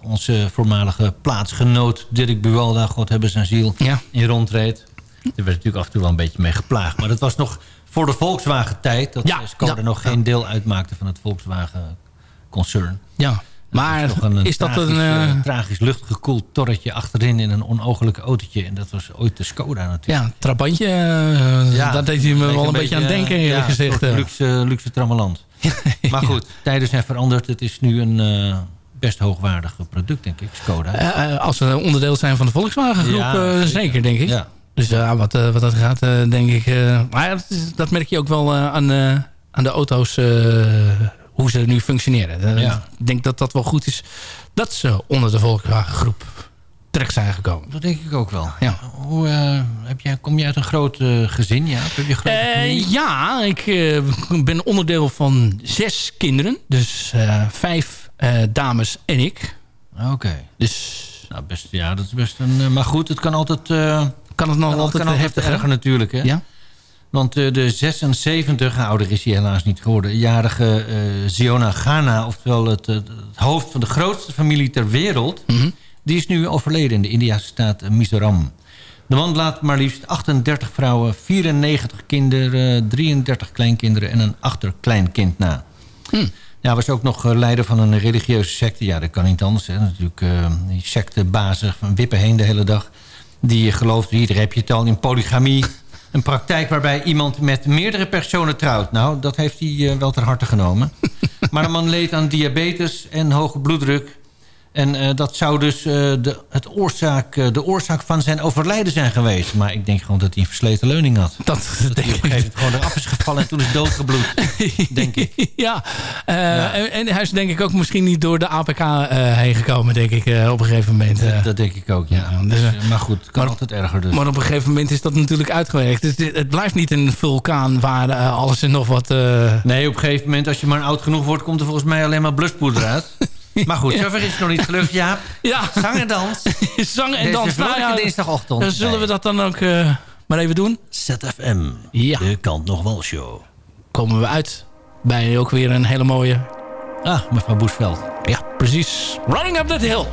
onze voormalige plaatsgenoot... Dirk Buwalda, God hebben zijn ziel, Ja. in rondreed. Er werd natuurlijk af en toe wel een beetje mee geplaagd. Maar dat was nog voor de Volkswagen-tijd... dat Ja, Skoda ja, nog geen deel uitmaakte van het Volkswagen-concern. ja. Maar een, is dat een... eh, eh, tragisch luchtgekoeld torretje achterin in een onogelijk autootje. En dat was ooit de Skoda natuurlijk. ja, trabantje. eh, Ja, dat deed hij me wel een beetje aan denken, eerlijk ja, gezegd. Luxe, luxe trammeland. Maar goed, tijden zijn veranderd. Het is nu een best hoogwaardig product, denk ik, Skoda. Eh, eh, als we onderdeel zijn van de Volkswagen groep, Ja, eh, zeker. denk ik. Ja. Dus ja, wat, wat dat gaat, denk ik... maar ja, dat, is- dat merk je ook wel aan, aan de auto's, hoe ze nu functioneren. Ja. Ik denk dat dat wel goed is dat ze onder de Volkswagen groep terecht zijn gekomen. Dat denk ik ook wel. Ja. Hoe, eh, heb jij, kom je uit een groot gezin? Ja? Heb je grote familie? ja, ik ben onderdeel van zes kinderen. Dus vijf dames en ik. Oké. Dus Nou, best, ja, dat is best een... eh, maar goed, het kan altijd, eh kan het nog kan altijd, altijd heftiger. erger natuurlijk. Hè? Ja? Want eh, de 76, ouder is hij helaas niet geworden... jarige eh Ziona Ghana, oftewel het, het, hoofd van de grootste familie ter wereld... Mhm. die is nu overleden in de Indiase staat eh, Mizoram. De man laat maar liefst 38 vrouwen, 94 kinderen... 33 kleinkinderen en een achterkleinkind na. Hm. Ja, was ook nog eh, leider van een religieuze secte. Ja, dat kan niet anders. Hè. Natuurlijk eh, die sectebazen van wippen heen de hele dag. Die gelooft, hier heb je het al, in polygamie. Een praktijk waarbij iemand met meerdere personen trouwt. Nou, dat heeft hij eh, wel ter harte genomen. maar de man leed aan diabetes en hoge bloeddruk. En eh, dat zou dus eh, de, het oorzaak, eh, de oorzaak van zijn overlijden zijn geweest. Maar ik denk gewoon dat hij een versleten leuning had. Dat Dat denk hij op een ik. gegeven moment gewoon eraf is gevallen en toen is doodgebloed. denk ik. ja, En, en hij is denk ik ook misschien niet door de APK heen gekomen, denk ik, op een gegeven moment. Dat denk ik ook, ja. Ja, Dus, dus, maar goed, het kan maar- altijd erger dus. maar op een gegeven moment is dat natuurlijk uitgewerkt. Dus dit- het blijft niet een vulkaan waar alles en nog wat... Nee, op een gegeven moment, als je maar oud genoeg wordt... komt er volgens mij alleen maar bluspoeder uit. Maar goed, zover is het nog niet gelukt, ja. ja, Zang en dans. zang en Deze dans. Nou vrolijke ja, dinsdagochtend. dan zullen we dat dan ook eh, maar even doen. ZFM, Ja. de Kant Nog Wel Show. Komen we uit bij ook weer een hele mooie... Ah, mevrouw Boesveld. Ja, precies. Running Up That Hill.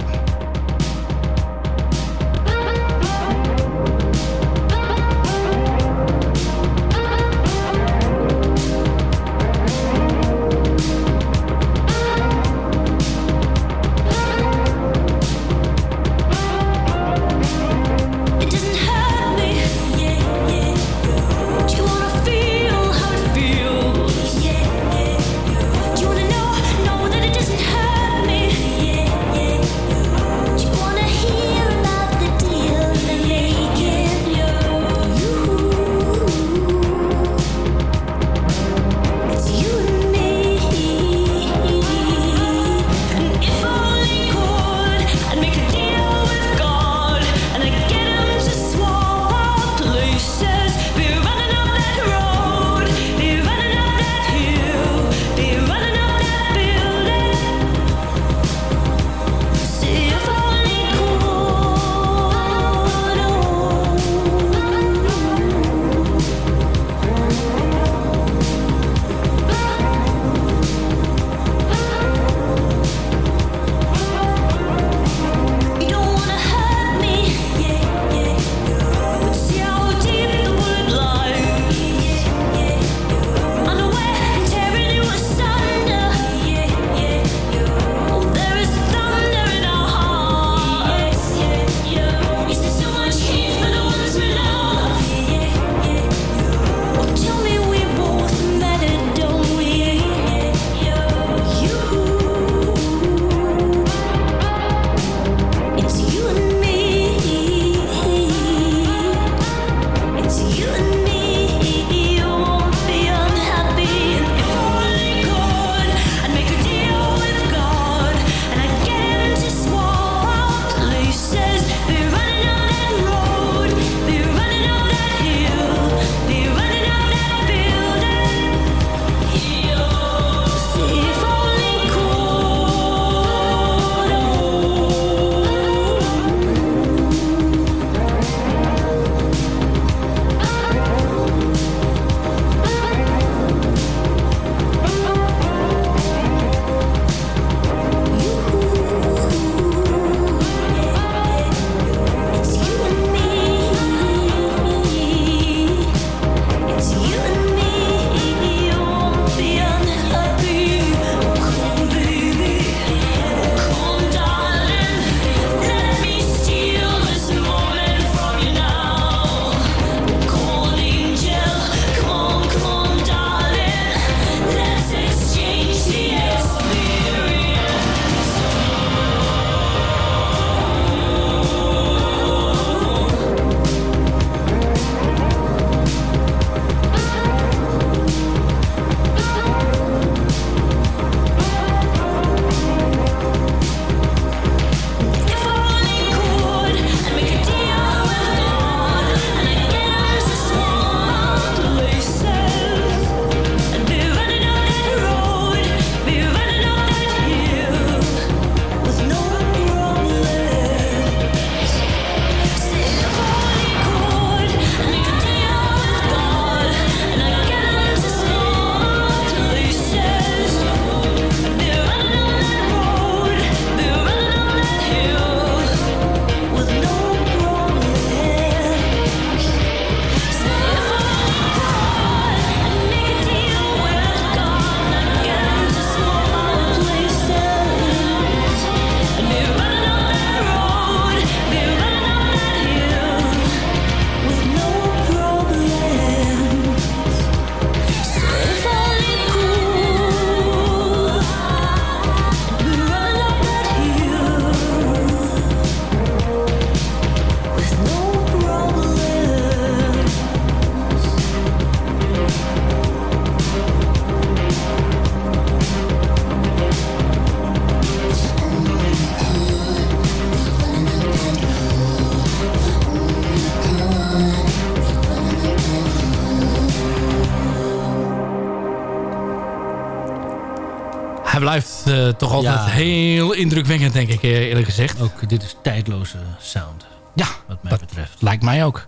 Blijft eh, toch altijd Ja. heel indrukwekkend, denk ik, eh, eerlijk gezegd. Ook dit is tijdloze sound. Ja, wat mij betreft. lijkt mij ook.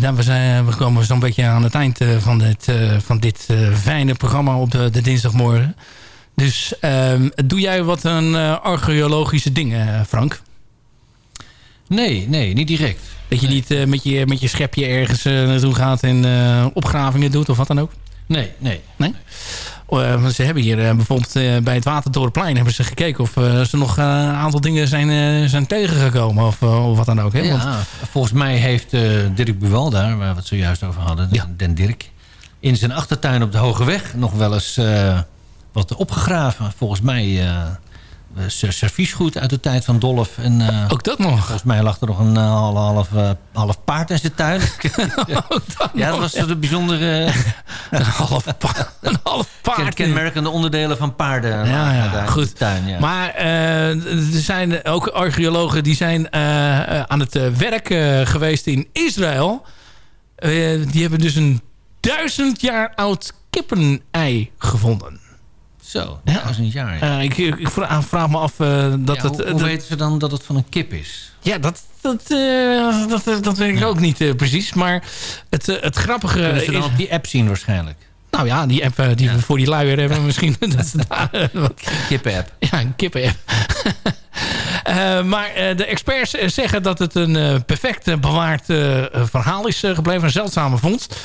Ja, we, zijn, we komen zo'n beetje aan het eind eh, van dit, van dit fijne programma op de, de dinsdagmorgen. Dus ehm, doe jij wat een archeologische dingen, Frank? Nee, nee, niet direct. Dat je niet met, je, met je schepje ergens naartoe gaat en opgravingen doet of wat dan ook? Nee, nee. Nee? Eh, want ze hebben hier eh, bijvoorbeeld eh, bij het Watertorenplein hebben ze gekeken of ze nog een aantal dingen zijn, zijn tegengekomen of, of wat dan ook. Hè? Want- Ja, volgens mij heeft Dirk Buwal daar, waar we het zojuist over hadden, Den Dirk, in zijn achtertuin op de Hoge Weg nog wel eens wat opgegraven. Volgens mij serviesgoed uit de tijd van Dolf. En, eh, Ook dat nog? Volgens mij lag er nog een eh, half, half, eh, half paard in zijn tuin. ja, dat was een bijzondere... een half, een half paard. Kenmerkende onderdelen van paarden. Ja, ja, goed. de tuin, ja. Maar eh, er zijn ook archeologen die zijn eh, eh, aan het eh, werk eh, geweest in Israël. Eh, die hebben dus een duizend jaar oud kippenei gevonden. Zo, duizend jaar. Eh, ik, ik vraag, vraag me af eh, dat Ja, het... hoe, eh, hoe dat- weten ze dan dat het van een kip is? Ja, dat, dat, eh, dat, dat, weet ik ook niet eh, precies. Maar het, eh, het grappige Kunnen ze dan is... op die app zien waarschijnlijk? Nou ja, die app eh, die we voor die luier hebben misschien. dat ze daar, eh, Kippen-app. Ja, een kippen-app. Eh, maar eh, de experts eh, zeggen dat het een perfect bewaard verhaal is gebleven. Een zeldzame vondst.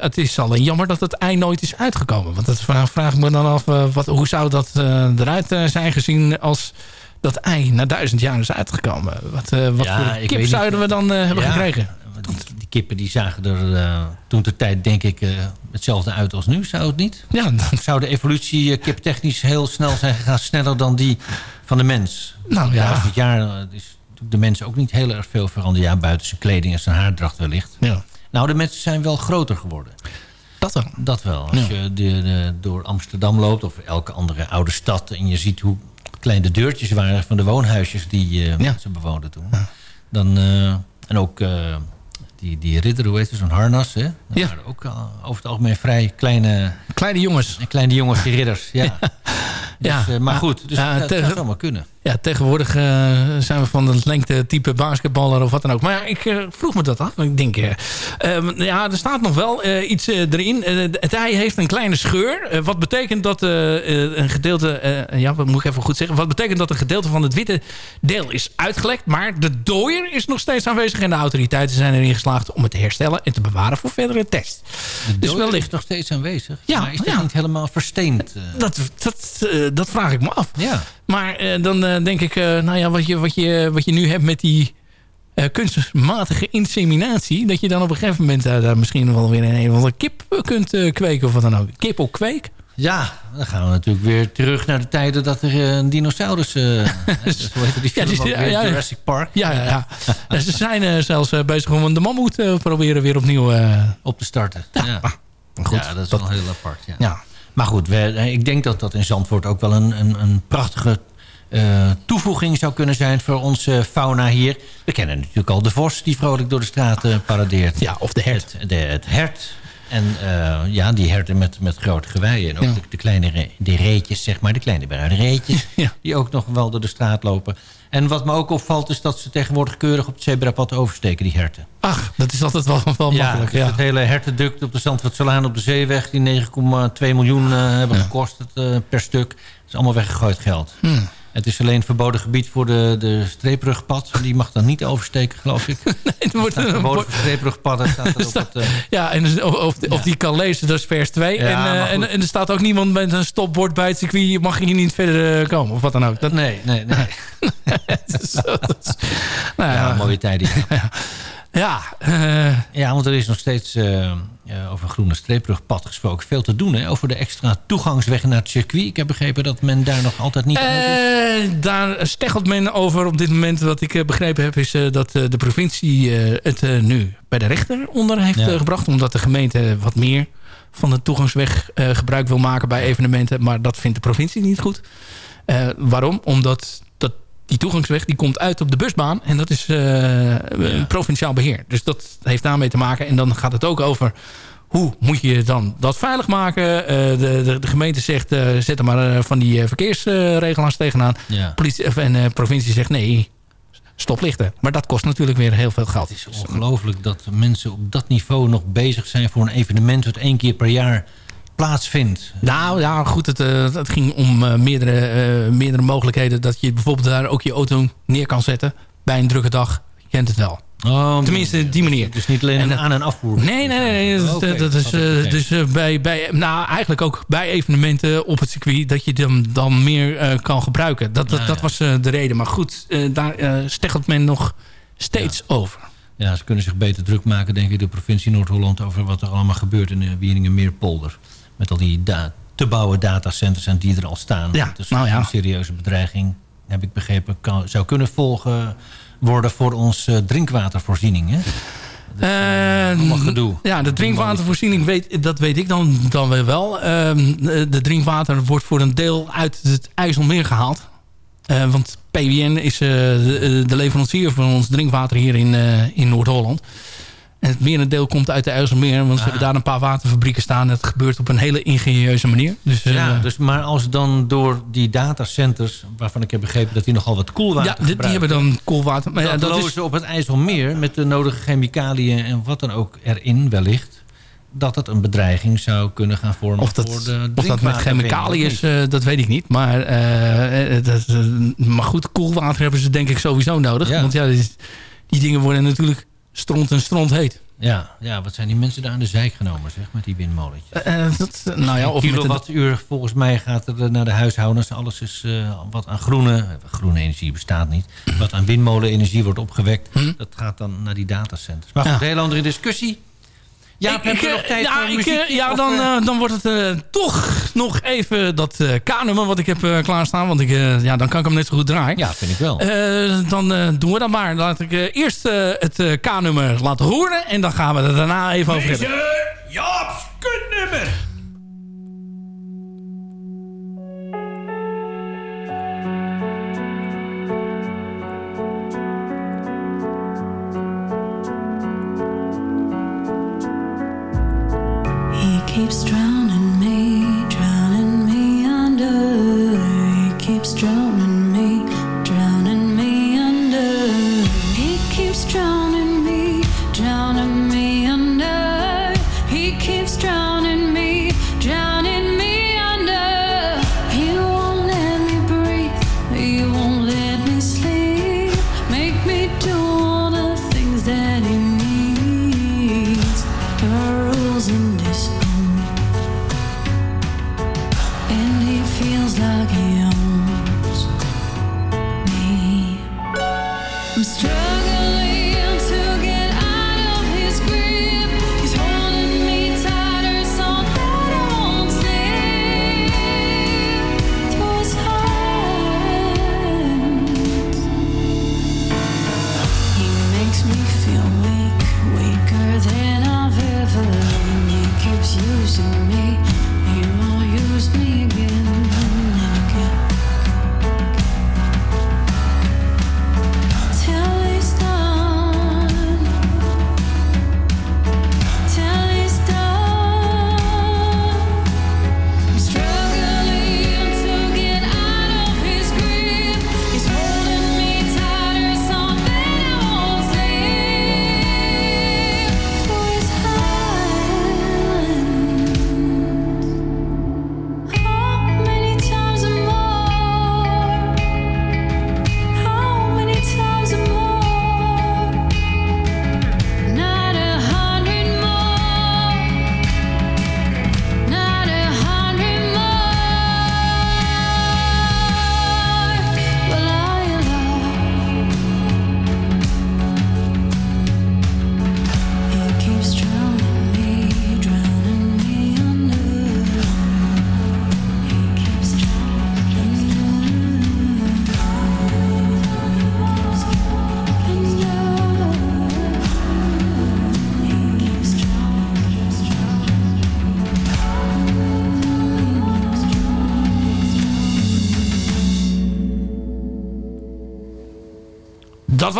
Het is alleen jammer dat het ei nooit is uitgekomen. Want dat vraag, vraag ik me dan af, wat, hoe zou dat eruit zijn gezien als dat ei na duizend jaar is uitgekomen? Wat, wat Ja, voor kip zouden we dan hebben Ja, gekregen? Die, die kippen die zagen er eh, toen de tijd denk ik eh, hetzelfde uit als nu. Zou het niet? Ja, Zou de evolutie eh, kiptechnisch heel snel zijn gegaan? Sneller dan die van de mens? Nou ja. Duizend jaar is de mens ook niet heel erg veel veranderd. Ja, buiten zijn kleding en zijn haardracht wellicht. Ja. Nou, de mensen zijn wel groter geworden. Dat wel. Dat wel. Als Ja. je de, de- door Amsterdam loopt of elke andere oude stad... en je ziet hoe klein de deurtjes waren van de woonhuisjes die mensen bewoonden toen. Dan, en ook die, die ridder, hoe heet het, zo'n harnas. Hè? Dat Ja. waren ook eh, over het algemeen vrij kleine... Kleine jongens. Kleine jongens, die ridders, ja. Dus, Ja. eh, maar goed, dus Ja, dat, dat zou allemaal kunnen. Ja, tegenwoordig eh, zijn we van het lengte type basketballer of wat dan ook. Maar ja, ik eh, vroeg me dat af. Ik denk, ehm, ja, er staat nog wel iets erin. Het ei heeft een kleine scheur. Wat betekent dat een gedeelte... ja, wat moet ik even goed zeggen? Wat betekent dat een gedeelte van het witte deel is uitgelekt. Maar de dooier is nog steeds aanwezig. En de autoriteiten zijn erin geslaagd om het te herstellen en te bewaren voor verdere test. De Dus wellicht. is nog steeds aanwezig. Ja, maar is dat ja. niet helemaal versteend? Dat, dat, dat vraag ik me af. Ja. Maar eh, dan eh, denk ik, eh, nou ja, wat je, wat, je, wat je nu hebt met die kunstmatige inseminatie... dat je dan op een gegeven moment daar misschien wel weer een, een of andere kip kunt kweken of wat dan ook. Kip op kweek? Ja, dan gaan we natuurlijk weer terug naar de tijden dat er een dinosaurus... die Ja, die- ja, ja. Jurassic Park. Ja, ja, ja. Ze zijn zelfs bezig om de mammoet eh, proberen weer opnieuw... Op te starten. Ja, goed, ja dat is wel heel apart. Ja. Maar goed, we, eh, ik denk dat dat in Zandvoort ook wel een, een, een prachtige eh, toevoeging zou kunnen zijn voor onze fauna hier. We kennen natuurlijk al de vos die vrolijk door de straten paradeert. Ja, of de hert. Het, de, het hert. En eh, ja, die herten met, met grote geweien. En ook Ja. de, de kleine re- de reetjes, zeg maar. De kleine bruine reetjes. Ja. Die ook nog wel door de straat lopen. En wat me ook opvalt is dat ze tegenwoordig keurig op het zebrapad oversteken, die herten. Ach, dat is altijd wel, wel makkelijk. dus Ja. het hele hertenduct op de Zandvoortselaan op de zeeweg... die 9,2 miljoen eh, hebben gekost het, eh, per stuk. Dat is allemaal weggegooid geld. Hmm. Het is alleen verboden gebied voor de, de streeprugpad. Die mag dan niet oversteken, geloof ik. Het wordt een- verboden voor streeprugpadden. Staat er op het, Ja, en dus of, of, of die kan lezen, dat is vers 2. Ja, en, eh, en, en er staat ook niemand met een stopbord bij het circuit. Mag hier niet verder eh, komen, of wat dan ook. Dat, nee, nee, nee. is, dat is- nou Ja, ja, mooie tijden. ja, eh, Ja, want er is nog steeds eh, over een groene streeprugpad gesproken. Veel te doen, hè? Over de extra toegangsweg naar het circuit. Ik heb begrepen dat men daar nog altijd niet aan is. eh, daar steggelt men over op dit moment. Wat ik eh, begrepen heb, is dat de provincie het nu bij de rechter onder heeft Ja. gebracht. Omdat de gemeente wat meer van de toegangsweg gebruik wil maken bij evenementen. Maar dat vindt de provincie niet goed. Waarom? Omdat dat, die toegangsweg die komt uit op de busbaan. En dat is eh, een provinciaal beheer. Dus dat heeft daarmee te maken. En dan gaat het ook over hoe moet je dan dat veilig maken? Eh, de, de, de gemeente zegt, eh, zet er maar van die verkeersregelaars tegenaan. Ja. Politie, en de provincie zegt nee, stoplichten. Maar dat kost natuurlijk weer heel veel geld. Het is ongelooflijk dat mensen op dat niveau nog bezig zijn... voor een evenement dat één keer per jaar plaatsvindt. Nou ja, goed, het, eh, het ging om eh, meerdere, eh, meerdere mogelijkheden... dat je bijvoorbeeld daar ook je auto neer kan zetten bij een drukke dag. Je kent het wel. Oh, Tenminste, die manier. Dus niet alleen En aan- en afvoer. Nee, nee, nee. nee, dat, dat is, dus bij, bij, nou, eigenlijk ook bij evenementen op het circuit... dat je hem dan meer kan gebruiken. Dat, dat, Ja, dat ja. was de reden. Maar goed, daar steggelt men nog steeds over. Ja, ze kunnen zich beter druk maken, denk ik, de provincie Noord-Holland... over wat er allemaal gebeurt in de Wieringen-Meerpolder. Met al die te bouwen datacenters en die er al staan. Ja, is nou ja. een serieuze bedreiging, heb ik begrepen... Kan, zou kunnen volgen worden voor onze drinkwatervoorziening. Hè? Eh, allemaal gedoe. Ja, de drinkwatervoorziening, weet, dat weet ik dan, dan weer wel. Ehm, de, de drinkwater wordt voor een deel uit het IJsselmeer gehaald. Eh, want PWN is eh, de, de leverancier van ons drinkwater hier in, eh, in Noord-Holland. En het merendeel komt uit de IJsselmeer. Want ze hebben daar een paar waterfabrieken staan. Het gebeurt op een hele ingenieuze manier. Dus, eh, Ja, dus, maar als dan door die datacenters... waarvan ik heb begrepen dat die nogal wat koelwater ja, die, hebben dan koelwater. Maar ja, dat dat is, lozen op het IJsselmeer met de nodige chemicaliën en wat dan ook erin wellicht... dat het een bedreiging zou kunnen gaan vormen Of dat, voor de of dat met chemicaliën is, eh, dat weet ik niet. Maar, eh, eh, dat, eh, maar goed, koelwater hebben ze denk ik sowieso nodig. Ja. Want ja, die, die dingen worden natuurlijk stront en stront heet. Ja, ja, wat zijn die mensen daar aan de zijk genomen, zeg, met die windmolentjes. Dat, eh, nou ja, of met een, kilowattuur, volgens mij gaat er naar de huishoudens. Alles is wat aan groene, groene energie bestaat niet. Wat aan windmolenenergie wordt opgewekt. Dat gaat dan naar die datacenters. Maar goed, Hm? Ja. een hele andere discussie. Ja, ik, heb ik, je nog eh, tijd ja, voor ik, muziek? eh, ja dan, eh, eh, dan wordt het eh, toch nog even dat eh K-nummer wat ik heb eh, klaarstaan. Want ik, eh, ja, dan kan ik hem net zo goed draaien. ja, vind ik wel. Eh, dan eh, doen we dat maar. Laat ik eh, eerst eh, het eh, K-nummer laten horen. En dan gaan we er daarna even over hebben. Jaap's kutnummer. Keep striving.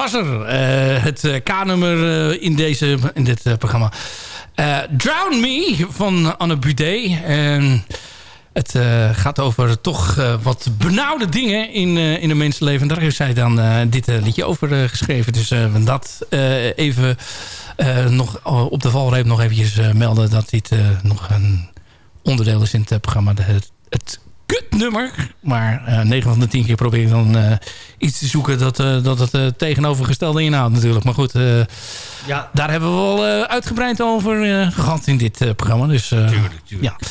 Was er. Eh, het eh, K-nummer eh, in, deze, in dit programma. Drown Me van Anne Budé. Het gaat over toch wat benauwde dingen in, in een mensenleven. Daar heeft zij dan dit liedje over geschreven. Dus dat even nog op de valreep nog eventjes melden... dat dit nog een onderdeel is in het programma. De, het, het kutnummer. Maar eh 9 van de 10 keer probeer ik dan eh, iets te zoeken... dat, eh, dat het tegenovergestelde inhoudt natuurlijk. Maar goed, Ja. daar hebben we wel eh, uitgebreid over eh, gehad in dit programma. Dus, Tuurlijk, tuurlijk. Ja.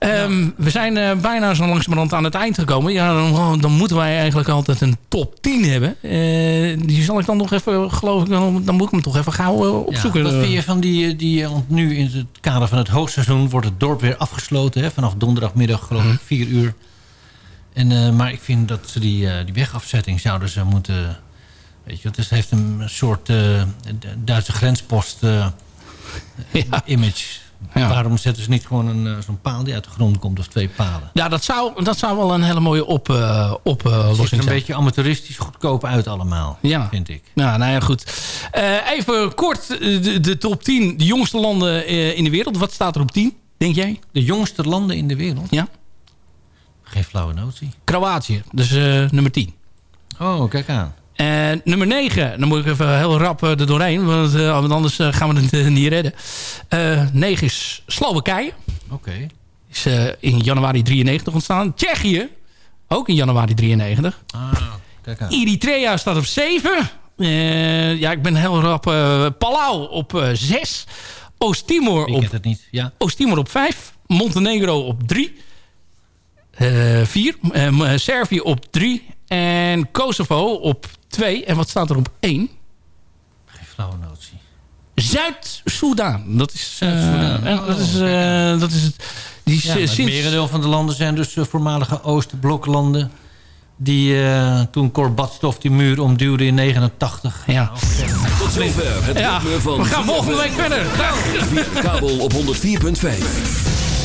Ehm, We zijn eh, bijna zo langzamerhand aan het eind gekomen. Ja, dan, dan moeten wij eigenlijk altijd een top 10 hebben. Eh, die zal ik dan nog even, geloof ik, dan, dan moet ik hem toch even gauw eh, opzoeken. Ja, wat vind je van die, die want nu in het kader van het hoogseizoen wordt het dorp weer afgesloten. Hè, vanaf donderdagmiddag geloof ik, 4 uur. En, maar ik vind dat ze die, die wegafzetting zouden ze moeten... Weet je, het heeft een soort Duitse grenspost eh, image. Ja. Waarom zetten ze niet gewoon een, eh, zo'n paal die uit de grond komt of twee palen? Ja, dat zou, dat zou wel een hele mooie op, eh, Het ziet oplossing er een zijn. beetje amateuristisch goedkoop uit allemaal, Ja. vind ik. Ja, nou ja, goed. Eh, even kort eh, de, de top 10, de jongste landen eh, in de wereld. Wat staat er op 10, denk jij? De jongste landen in de wereld? Ja. Geen flauwe notie. Kroatië, dus eh, nummer 10. Oh, kijk aan. En nummer 9, dan moet ik even heel rap eh, er doorheen, want, eh, want anders eh, gaan we het niet redden. Eh 9 is Slowakije, Oké. is eh, in januari 93 ontstaan. Tsjechië, ook in januari 93. Ah, kijk aan. Eritrea staat op 7. Eh, ja, ik ben heel rap. Palau op 6. Oost-Timor op, het niet? Ja. Oost-Timor op 5. Montenegro op 3. 4. Servië op 3. En Kosovo op 2. En wat staat er op 1? Geen flauwe notie. Zuid-Soedan. Dat is, eh, dat, is, eh, dat is het. Die Ja, het merendeel van de landen zijn dus eh, voormalige Oostbloklanden... die eh, toen Gorbatstov die muur omduwde in 89. ja. Tot zover het ja, ritme van we gaan volgende week verder. Via de kabel op 104.5.